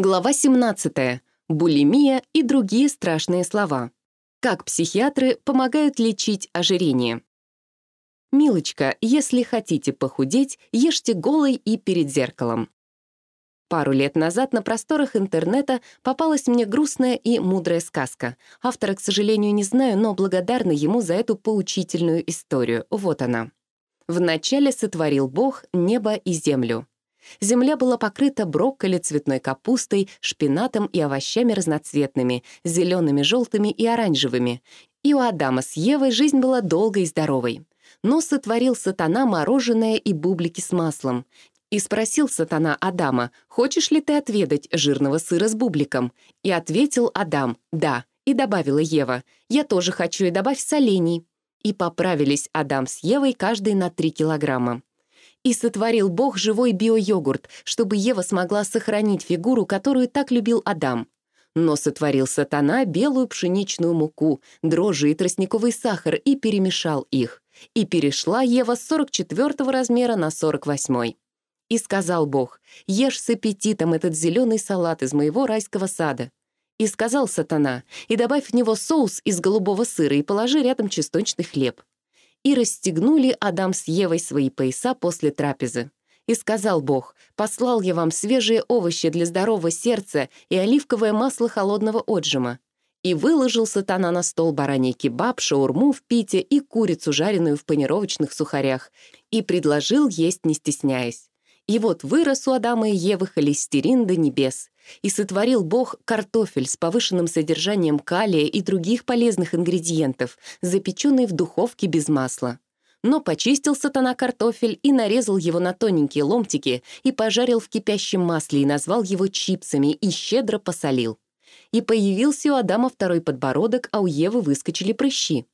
Глава 17. Булимия и другие страшные слова. Как психиатры помогают лечить ожирение. Милочка, если хотите похудеть, ешьте голой и перед зеркалом. Пару лет назад на просторах интернета попалась мне грустная и мудрая сказка. Автора, к сожалению, не знаю, но благодарна ему за эту поучительную историю. Вот она. «Вначале сотворил Бог небо и землю. Земля была покрыта брокколи, цветной капустой, шпинатом и овощами разноцветными, зелеными, желтыми и оранжевыми. И у Адама с Евой жизнь была долгой и здоровой. Но сотворил сатана мороженое и бублики с маслом. И спросил сатана Адама, «Хочешь ли ты отведать жирного сыра с бубликом?» И ответил Адам, «Да». И добавила Ева, «Я тоже хочу, и добавь солений». И поправились Адам с Евой каждый на 3 килограмма. И сотворил Бог живой био-йогурт, чтобы Ева смогла сохранить фигуру, которую так любил Адам. Но сотворил сатана белую пшеничную муку, дрожжи и тростниковый сахар и перемешал их. И перешла Ева с 44 размера на 48. И сказал Бог, «Ешь с аппетитом этот зеленый салат из моего райского сада». И сказал сатана, «И добавь в него соус из голубого сыра и положи рядом чесночный хлеб» и расстегнули Адам с Евой свои пояса после трапезы. И сказал Бог, «Послал я вам свежие овощи для здорового сердца и оливковое масло холодного отжима». И выложил сатана на стол бараний кебаб, шаурму в пите и курицу, жареную в панировочных сухарях, и предложил есть не стесняясь. И вот вырос у Адама и Евы холестерин до небес, и сотворил Бог картофель с повышенным содержанием калия и других полезных ингредиентов, запеченный в духовке без масла. Но почистил сатана картофель и нарезал его на тоненькие ломтики и пожарил в кипящем масле и назвал его чипсами и щедро посолил. И появился у Адама второй подбородок, а у Евы выскочили прыщи.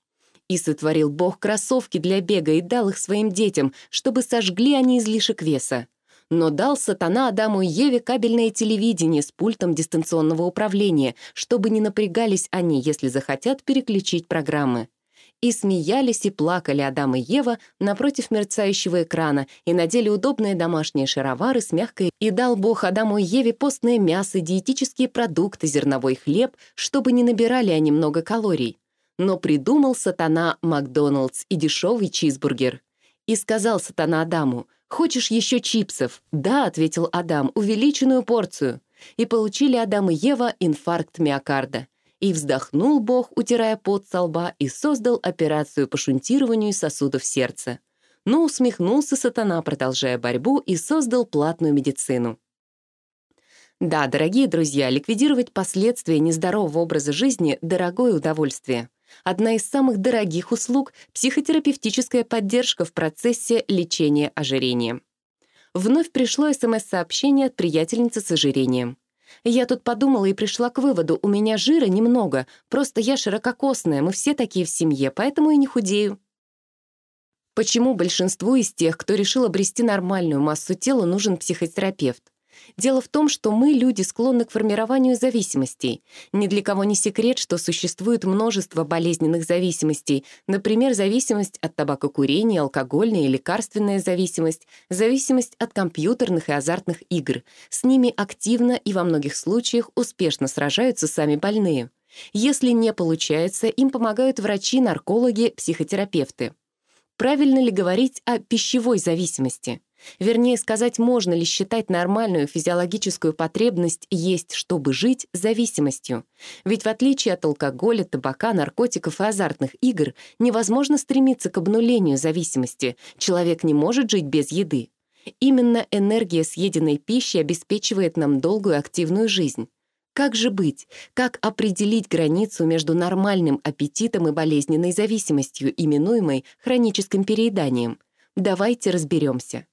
И сотворил Бог кроссовки для бега и дал их своим детям, чтобы сожгли они излишек веса но дал сатана Адаму и Еве кабельное телевидение с пультом дистанционного управления, чтобы не напрягались они, если захотят переключить программы. И смеялись и плакали Адам и Ева напротив мерцающего экрана и надели удобные домашние шаровары с мягкой и дал Бог Адаму и Еве постное мясо, диетические продукты, зерновой хлеб, чтобы не набирали они много калорий. Но придумал сатана Макдоналдс и дешевый чизбургер. И сказал сатана Адаму, «Хочешь еще чипсов?» «Да», — ответил Адам, — «увеличенную порцию». И получили Адам и Ева инфаркт миокарда. И вздохнул Бог, утирая пот со лба, и создал операцию по шунтированию сосудов сердца. Но усмехнулся сатана, продолжая борьбу, и создал платную медицину. Да, дорогие друзья, ликвидировать последствия нездорового образа жизни — дорогое удовольствие. Одна из самых дорогих услуг — психотерапевтическая поддержка в процессе лечения ожирения. Вновь пришло СМС-сообщение от приятельницы с ожирением. Я тут подумала и пришла к выводу, у меня жира немного, просто я ширококосная, мы все такие в семье, поэтому и не худею. Почему большинству из тех, кто решил обрести нормальную массу тела, нужен психотерапевт? Дело в том, что мы, люди, склонны к формированию зависимостей. Ни для кого не секрет, что существует множество болезненных зависимостей, например, зависимость от табакокурения, алкогольная и лекарственная зависимость, зависимость от компьютерных и азартных игр. С ними активно и во многих случаях успешно сражаются сами больные. Если не получается, им помогают врачи, наркологи, психотерапевты. Правильно ли говорить о пищевой зависимости? Вернее сказать, можно ли считать нормальную физиологическую потребность есть, чтобы жить, зависимостью. Ведь в отличие от алкоголя, табака, наркотиков и азартных игр, невозможно стремиться к обнулению зависимости. Человек не может жить без еды. Именно энергия съеденной пищи обеспечивает нам долгую активную жизнь. Как же быть? Как определить границу между нормальным аппетитом и болезненной зависимостью, именуемой хроническим перееданием? Давайте разберемся.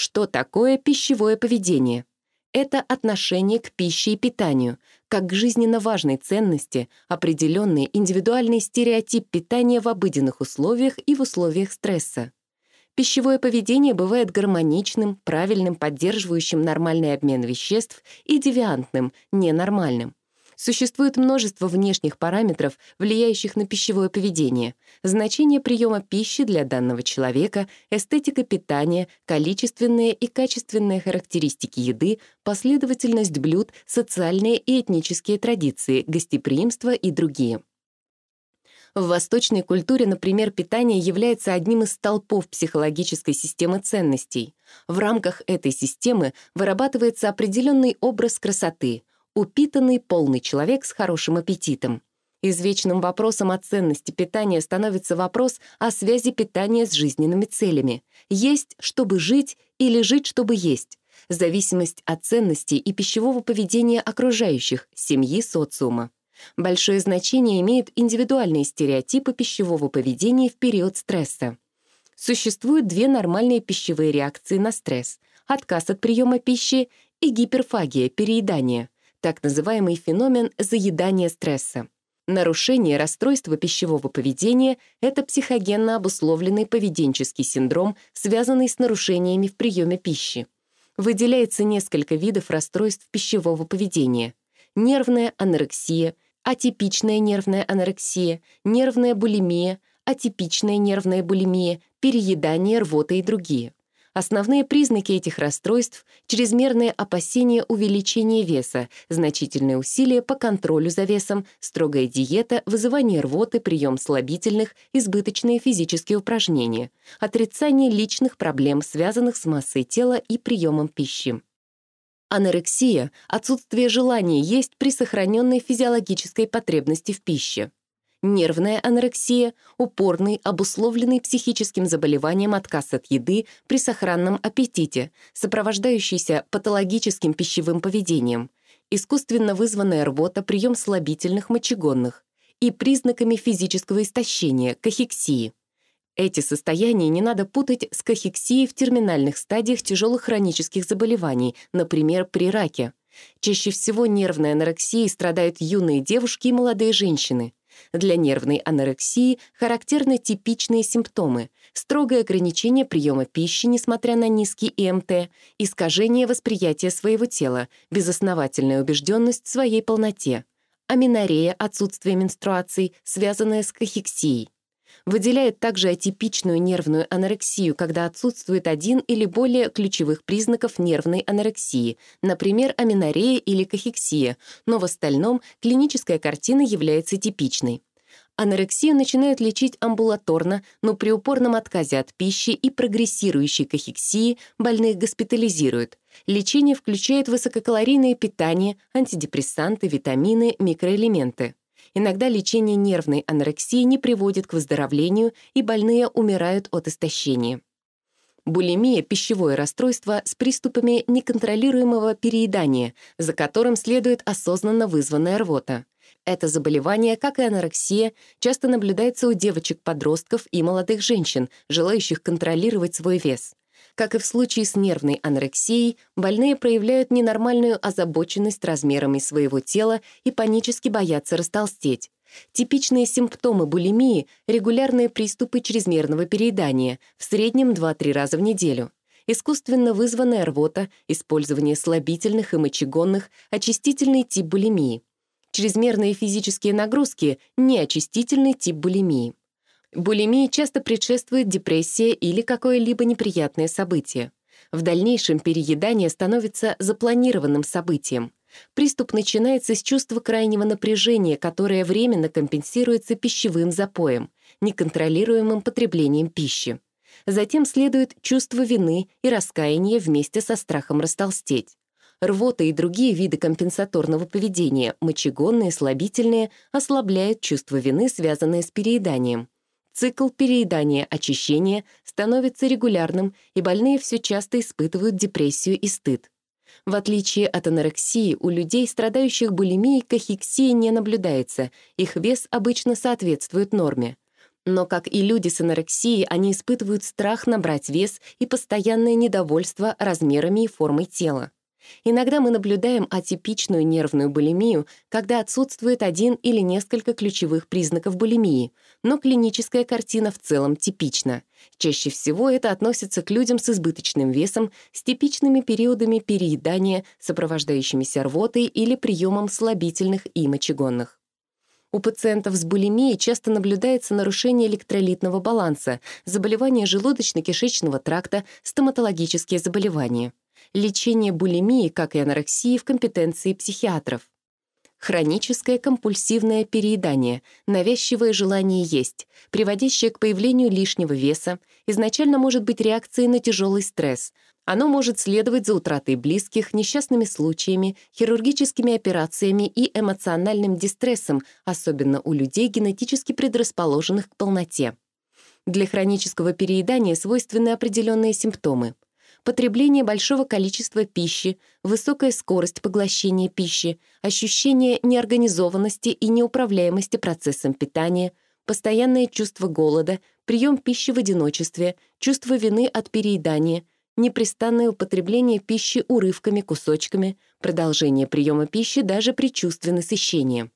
Что такое пищевое поведение? Это отношение к пище и питанию, как к жизненно важной ценности, определенный индивидуальный стереотип питания в обыденных условиях и в условиях стресса. Пищевое поведение бывает гармоничным, правильным, поддерживающим нормальный обмен веществ и девиантным, ненормальным. Существует множество внешних параметров, влияющих на пищевое поведение. Значение приема пищи для данного человека, эстетика питания, количественные и качественные характеристики еды, последовательность блюд, социальные и этнические традиции, гостеприимство и другие. В восточной культуре, например, питание является одним из столпов психологической системы ценностей. В рамках этой системы вырабатывается определенный образ красоты — упитанный, полный человек с хорошим аппетитом. Извечным вопросом о ценности питания становится вопрос о связи питания с жизненными целями. Есть, чтобы жить, или жить, чтобы есть. Зависимость от ценностей и пищевого поведения окружающих, семьи, социума. Большое значение имеют индивидуальные стереотипы пищевого поведения в период стресса. Существуют две нормальные пищевые реакции на стресс — отказ от приема пищи и гиперфагия, переедание — так называемый феномен заедания стресса. Нарушение расстройства пищевого поведения — это психогенно обусловленный поведенческий синдром, связанный с нарушениями в приеме пищи. Выделяется несколько видов расстройств пищевого поведения. Нервная анорексия, атипичная нервная анорексия, нервная булимия, атипичная нервная булимия, переедание, рвота и другие. Основные признаки этих расстройств — чрезмерное опасение увеличения веса, значительные усилия по контролю за весом, строгая диета, вызывание рвоты, прием слабительных, избыточные физические упражнения, отрицание личных проблем, связанных с массой тела и приемом пищи. Анорексия — отсутствие желания есть при сохраненной физиологической потребности в пище. Нервная анорексия — упорный, обусловленный психическим заболеванием отказ от еды при сохранном аппетите, сопровождающийся патологическим пищевым поведением, искусственно вызванная рвота, прием слабительных мочегонных и признаками физического истощения, кахексии. Эти состояния не надо путать с кахексией в терминальных стадиях тяжелых хронических заболеваний, например, при раке. Чаще всего нервной анорексией страдают юные девушки и молодые женщины. Для нервной анорексии характерны типичные симптомы — строгое ограничение приема пищи, несмотря на низкий ИМТ, искажение восприятия своего тела, безосновательная убежденность в своей полноте, аминорея, отсутствие менструаций, связанное с кахексией. Выделяет также атипичную нервную анорексию, когда отсутствует один или более ключевых признаков нервной анорексии, например, аминорея или кахексия, но в остальном клиническая картина является типичной. Анорексию начинают лечить амбулаторно, но при упорном отказе от пищи и прогрессирующей кахексии больных госпитализируют. Лечение включает высококалорийное питание, антидепрессанты, витамины, микроэлементы. Иногда лечение нервной анорексии не приводит к выздоровлению, и больные умирают от истощения. Булимия — пищевое расстройство с приступами неконтролируемого переедания, за которым следует осознанно вызванная рвота. Это заболевание, как и анорексия, часто наблюдается у девочек-подростков и молодых женщин, желающих контролировать свой вес. Как и в случае с нервной анорексией, больные проявляют ненормальную озабоченность размерами своего тела и панически боятся растолстеть. Типичные симптомы булимии — регулярные приступы чрезмерного переедания, в среднем 2-3 раза в неделю. Искусственно вызванная рвота, использование слабительных и мочегонных, очистительный тип булимии. Чрезмерные физические нагрузки — неочистительный тип булимии. Булимии часто предшествует депрессия или какое-либо неприятное событие. В дальнейшем переедание становится запланированным событием. Приступ начинается с чувства крайнего напряжения, которое временно компенсируется пищевым запоем, неконтролируемым потреблением пищи. Затем следует чувство вины и раскаяния вместе со страхом растолстеть. Рвота и другие виды компенсаторного поведения, мочегонные, слабительные, ослабляют чувство вины, связанное с перееданием. Цикл переедания-очищения становится регулярным, и больные все часто испытывают депрессию и стыд. В отличие от анорексии, у людей, страдающих булимией, кахексия не наблюдается, их вес обычно соответствует норме. Но, как и люди с анорексией, они испытывают страх набрать вес и постоянное недовольство размерами и формой тела. Иногда мы наблюдаем атипичную нервную булимию, когда отсутствует один или несколько ключевых признаков булимии, но клиническая картина в целом типична. Чаще всего это относится к людям с избыточным весом, с типичными периодами переедания, сопровождающимися рвотой или приемом слабительных и мочегонных. У пациентов с булимией часто наблюдается нарушение электролитного баланса, заболевания желудочно-кишечного тракта, стоматологические заболевания. Лечение булимии, как и анорексии, в компетенции психиатров. Хроническое компульсивное переедание, навязчивое желание есть, приводящее к появлению лишнего веса, изначально может быть реакцией на тяжелый стресс. Оно может следовать за утратой близких, несчастными случаями, хирургическими операциями и эмоциональным дистрессом, особенно у людей, генетически предрасположенных к полноте. Для хронического переедания свойственны определенные симптомы — потребление большого количества пищи, высокая скорость поглощения пищи, ощущение неорганизованности и неуправляемости процессом питания, постоянное чувство голода, прием пищи в одиночестве, чувство вины от переедания, непрестанное употребление пищи урывками, кусочками, продолжение приема пищи даже при чувстве насыщения.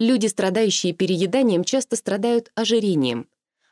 Люди, страдающие перееданием, часто страдают ожирением.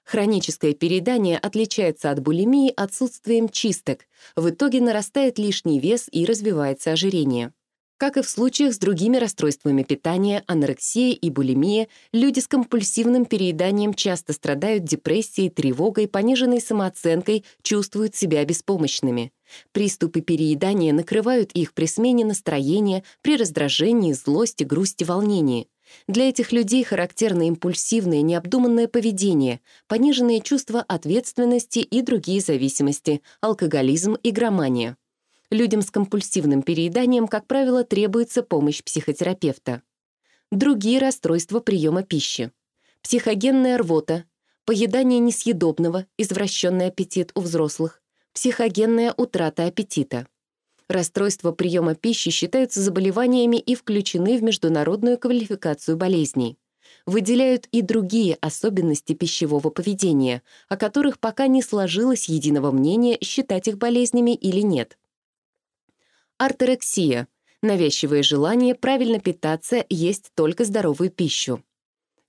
Хроническое переедание отличается от булимии отсутствием чисток. В итоге нарастает лишний вес и развивается ожирение. Как и в случаях с другими расстройствами питания, анорексия и булимия, люди с компульсивным перееданием часто страдают депрессией, тревогой, пониженной самооценкой, чувствуют себя беспомощными. Приступы переедания накрывают их при смене настроения, при раздражении, злости, грусти, волнении. Для этих людей характерно импульсивное, необдуманное поведение, пониженное чувство ответственности и другие зависимости, алкоголизм и громания. Людям с компульсивным перееданием, как правило, требуется помощь психотерапевта. Другие расстройства приема пищи. Психогенная рвота, поедание несъедобного, извращенный аппетит у взрослых, психогенная утрата аппетита. Расстройства приема пищи считаются заболеваниями и включены в международную квалификацию болезней. Выделяют и другие особенности пищевого поведения, о которых пока не сложилось единого мнения, считать их болезнями или нет. Артерексия — навязчивое желание правильно питаться, есть только здоровую пищу.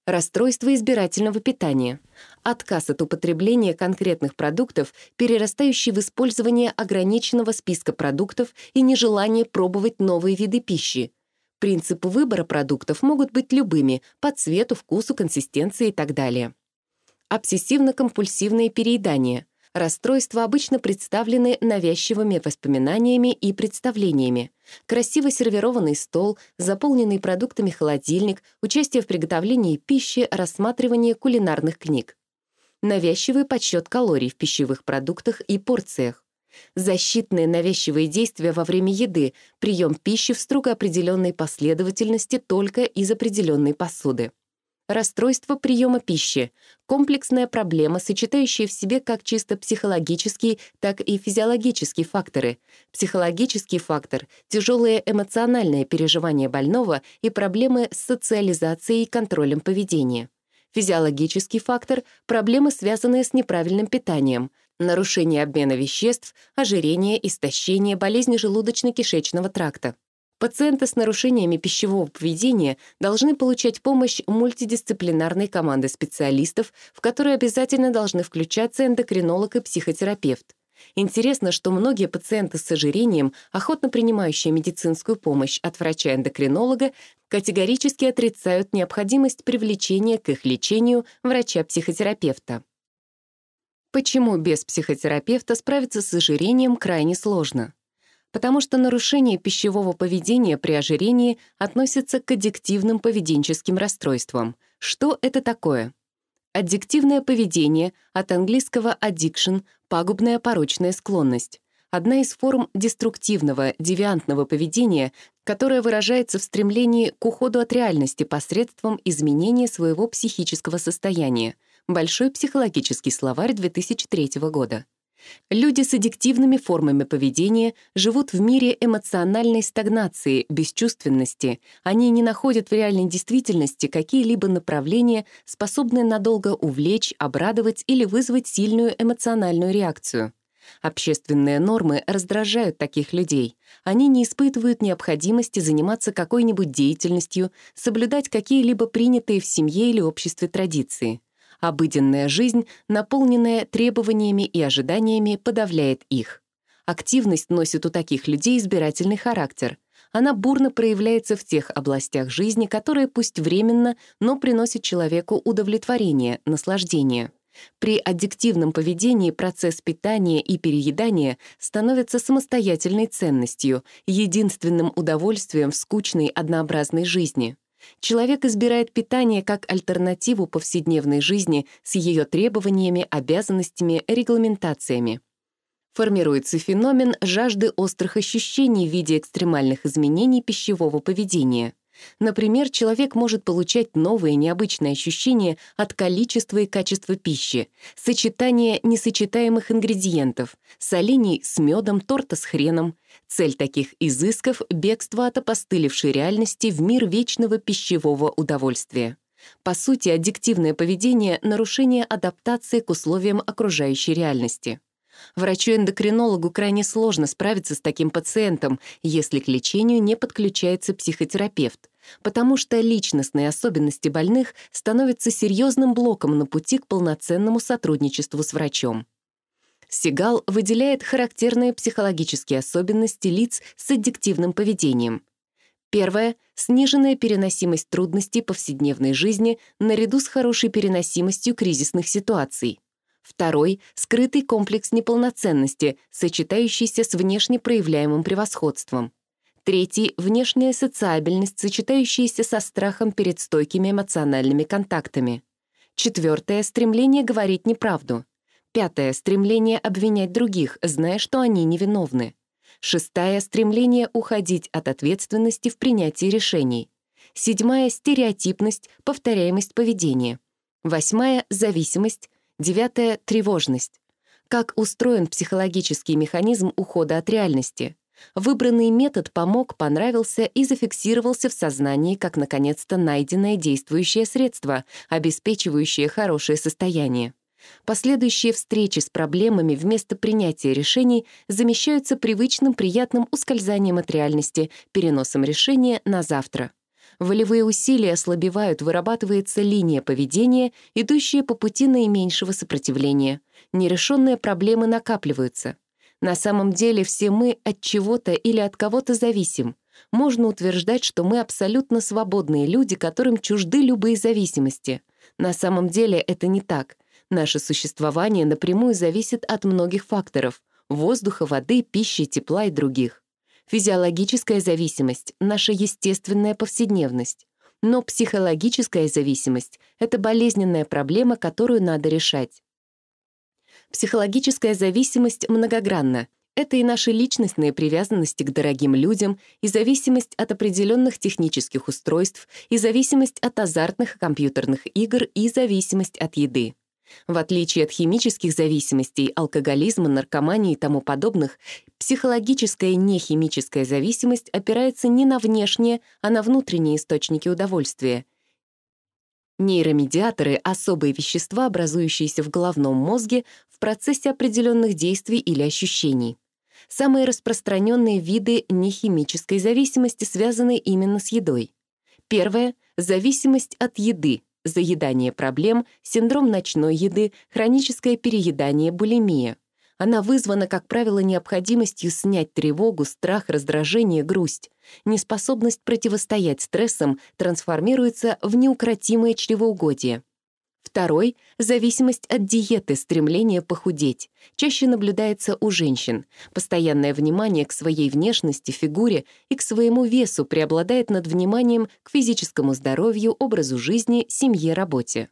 Расстройство избирательного питания. Отказ от употребления конкретных продуктов, перерастающий в использование ограниченного списка продуктов и нежелание пробовать новые виды пищи. Принципы выбора продуктов могут быть любыми по цвету, вкусу, консистенции и так далее. Обсессивно-компульсивное переедание — Расстройства обычно представлены навязчивыми воспоминаниями и представлениями. Красиво сервированный стол, заполненный продуктами холодильник, участие в приготовлении пищи, рассматривание кулинарных книг. Навязчивый подсчет калорий в пищевых продуктах и порциях. Защитные навязчивые действия во время еды, прием пищи в строго определенной последовательности только из определенной посуды. Расстройство приема пищи — комплексная проблема, сочетающая в себе как чисто психологические, так и физиологические факторы. Психологический фактор — тяжелое эмоциональное переживание больного и проблемы с социализацией и контролем поведения. Физиологический фактор — проблемы, связанные с неправильным питанием, нарушение обмена веществ, ожирение, истощение, болезни желудочно-кишечного тракта. Пациенты с нарушениями пищевого поведения должны получать помощь мультидисциплинарной команды специалистов, в которой обязательно должны включаться эндокринолог и психотерапевт. Интересно, что многие пациенты с ожирением, охотно принимающие медицинскую помощь от врача-эндокринолога, категорически отрицают необходимость привлечения к их лечению врача-психотерапевта. Почему без психотерапевта справиться с ожирением крайне сложно? Потому что нарушение пищевого поведения при ожирении относится к аддиктивным поведенческим расстройствам. Что это такое? Аддиктивное поведение, от английского addiction — пагубная порочная склонность. Одна из форм деструктивного, девиантного поведения, которая выражается в стремлении к уходу от реальности посредством изменения своего психического состояния. Большой психологический словарь 2003 года. Люди с аддиктивными формами поведения живут в мире эмоциональной стагнации, бесчувственности. Они не находят в реальной действительности какие-либо направления, способные надолго увлечь, обрадовать или вызвать сильную эмоциональную реакцию. Общественные нормы раздражают таких людей. Они не испытывают необходимости заниматься какой-нибудь деятельностью, соблюдать какие-либо принятые в семье или обществе традиции. Обыденная жизнь, наполненная требованиями и ожиданиями, подавляет их. Активность носит у таких людей избирательный характер. Она бурно проявляется в тех областях жизни, которые пусть временно, но приносят человеку удовлетворение, наслаждение. При аддиктивном поведении процесс питания и переедания становится самостоятельной ценностью, единственным удовольствием в скучной однообразной жизни. Человек избирает питание как альтернативу повседневной жизни с ее требованиями, обязанностями, регламентациями. Формируется феномен жажды острых ощущений в виде экстремальных изменений пищевого поведения — Например, человек может получать новые необычные ощущения от количества и качества пищи, сочетания несочетаемых ингредиентов, солений с медом, торта с хреном. Цель таких изысков — бегство от опостылевшей реальности в мир вечного пищевого удовольствия. По сути, аддиктивное поведение — нарушение адаптации к условиям окружающей реальности. Врачу-эндокринологу крайне сложно справиться с таким пациентом, если к лечению не подключается психотерапевт, потому что личностные особенности больных становятся серьезным блоком на пути к полноценному сотрудничеству с врачом. Сигал выделяет характерные психологические особенности лиц с аддиктивным поведением. Первое — сниженная переносимость трудностей повседневной жизни наряду с хорошей переносимостью кризисных ситуаций. Второй — скрытый комплекс неполноценности, сочетающийся с внешне проявляемым превосходством. Третий — внешняя социабельность, сочетающаяся со страхом перед стойкими эмоциональными контактами. Четвертое — стремление говорить неправду. Пятое — стремление обвинять других, зная, что они невиновны. Шестая — стремление уходить от ответственности в принятии решений. Седьмая — стереотипность, повторяемость поведения. Восьмая — зависимость, Девятое — тревожность. Как устроен психологический механизм ухода от реальности? Выбранный метод помог, понравился и зафиксировался в сознании как, наконец-то, найденное действующее средство, обеспечивающее хорошее состояние. Последующие встречи с проблемами вместо принятия решений замещаются привычным приятным ускользанием от реальности, переносом решения на завтра. Волевые усилия ослабевают, вырабатывается линия поведения, идущая по пути наименьшего сопротивления. Нерешенные проблемы накапливаются. На самом деле все мы от чего-то или от кого-то зависим. Можно утверждать, что мы абсолютно свободные люди, которым чужды любые зависимости. На самом деле это не так. Наше существование напрямую зависит от многих факторов — воздуха, воды, пищи, тепла и других. Физиологическая зависимость — наша естественная повседневность. Но психологическая зависимость — это болезненная проблема, которую надо решать. Психологическая зависимость многогранна. Это и наши личностные привязанности к дорогим людям, и зависимость от определенных технических устройств, и зависимость от азартных компьютерных игр, и зависимость от еды. В отличие от химических зависимостей, алкоголизма, наркомании и тому подобных, психологическая нехимическая зависимость опирается не на внешние, а на внутренние источники удовольствия. Нейромедиаторы — особые вещества, образующиеся в головном мозге в процессе определенных действий или ощущений. Самые распространенные виды нехимической зависимости связаны именно с едой. Первое — зависимость от еды — заедание проблем, синдром ночной еды, хроническое переедание, булимия. Она вызвана, как правило, необходимостью снять тревогу, страх, раздражение, грусть. Неспособность противостоять стрессам трансформируется в неукротимое чревоугодие. Второй — зависимость от диеты, стремление похудеть. Чаще наблюдается у женщин. Постоянное внимание к своей внешности, фигуре и к своему весу преобладает над вниманием к физическому здоровью, образу жизни, семье, работе.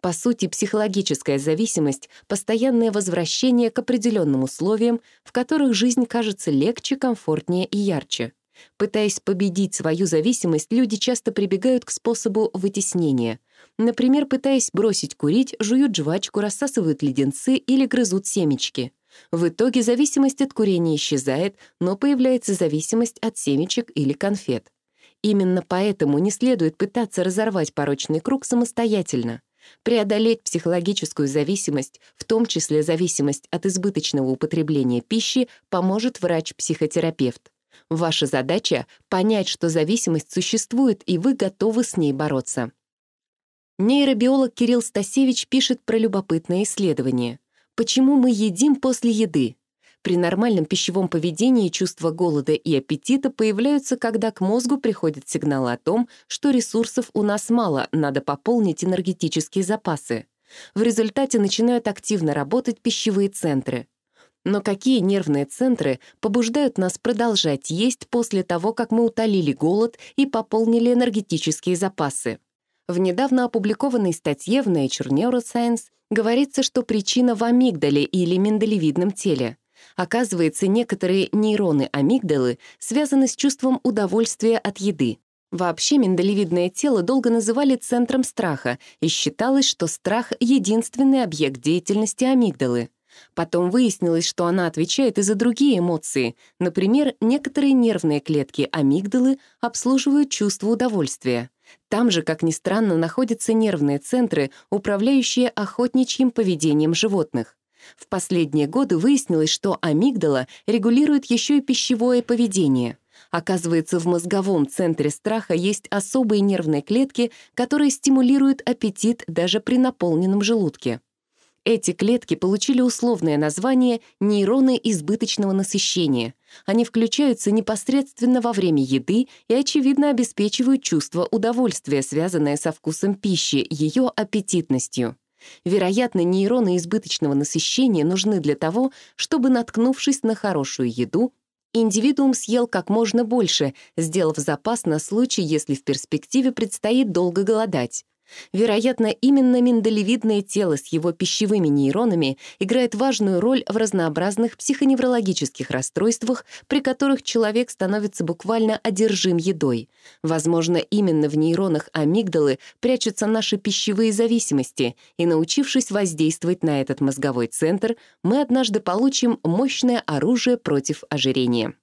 По сути, психологическая зависимость — постоянное возвращение к определенным условиям, в которых жизнь кажется легче, комфортнее и ярче. Пытаясь победить свою зависимость, люди часто прибегают к способу вытеснения. Например, пытаясь бросить курить, жуют жвачку, рассасывают леденцы или грызут семечки. В итоге зависимость от курения исчезает, но появляется зависимость от семечек или конфет. Именно поэтому не следует пытаться разорвать порочный круг самостоятельно. Преодолеть психологическую зависимость, в том числе зависимость от избыточного употребления пищи, поможет врач-психотерапевт. Ваша задача — понять, что зависимость существует, и вы готовы с ней бороться. Нейробиолог Кирилл Стасевич пишет про любопытное исследование. Почему мы едим после еды? При нормальном пищевом поведении чувство голода и аппетита появляются, когда к мозгу приходят сигналы о том, что ресурсов у нас мало, надо пополнить энергетические запасы. В результате начинают активно работать пищевые центры. Но какие нервные центры побуждают нас продолжать есть после того, как мы утолили голод и пополнили энергетические запасы? В недавно опубликованной статье в Nature Neuroscience говорится, что причина в амигдале или миндалевидном теле — Оказывается, некоторые нейроны амигдалы связаны с чувством удовольствия от еды. Вообще миндалевидное тело долго называли центром страха, и считалось, что страх — единственный объект деятельности амигдалы. Потом выяснилось, что она отвечает и за другие эмоции. Например, некоторые нервные клетки амигдалы обслуживают чувство удовольствия. Там же, как ни странно, находятся нервные центры, управляющие охотничьим поведением животных. В последние годы выяснилось, что амигдала регулирует еще и пищевое поведение. Оказывается, в мозговом центре страха есть особые нервные клетки, которые стимулируют аппетит даже при наполненном желудке. Эти клетки получили условное название нейроны избыточного насыщения. Они включаются непосредственно во время еды и, очевидно, обеспечивают чувство удовольствия, связанное со вкусом пищи, ее аппетитностью. Вероятно, нейроны избыточного насыщения нужны для того, чтобы, наткнувшись на хорошую еду, индивидуум съел как можно больше, сделав запас на случай, если в перспективе предстоит долго голодать. Вероятно, именно миндалевидное тело с его пищевыми нейронами играет важную роль в разнообразных психоневрологических расстройствах, при которых человек становится буквально одержим едой. Возможно, именно в нейронах амигдалы прячутся наши пищевые зависимости, и, научившись воздействовать на этот мозговой центр, мы однажды получим мощное оружие против ожирения.